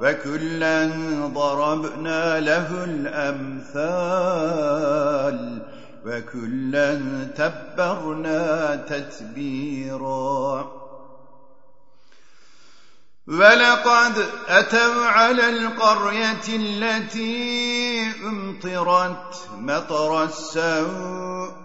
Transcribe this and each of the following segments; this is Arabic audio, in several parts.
وكلا ضربنا له الأمثال وكلا تبرنا تتبيرا ولقد أتوا على القرية التي امطرت مطر السوء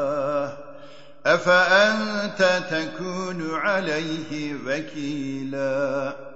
أفأنت تكون عليه وكيلاً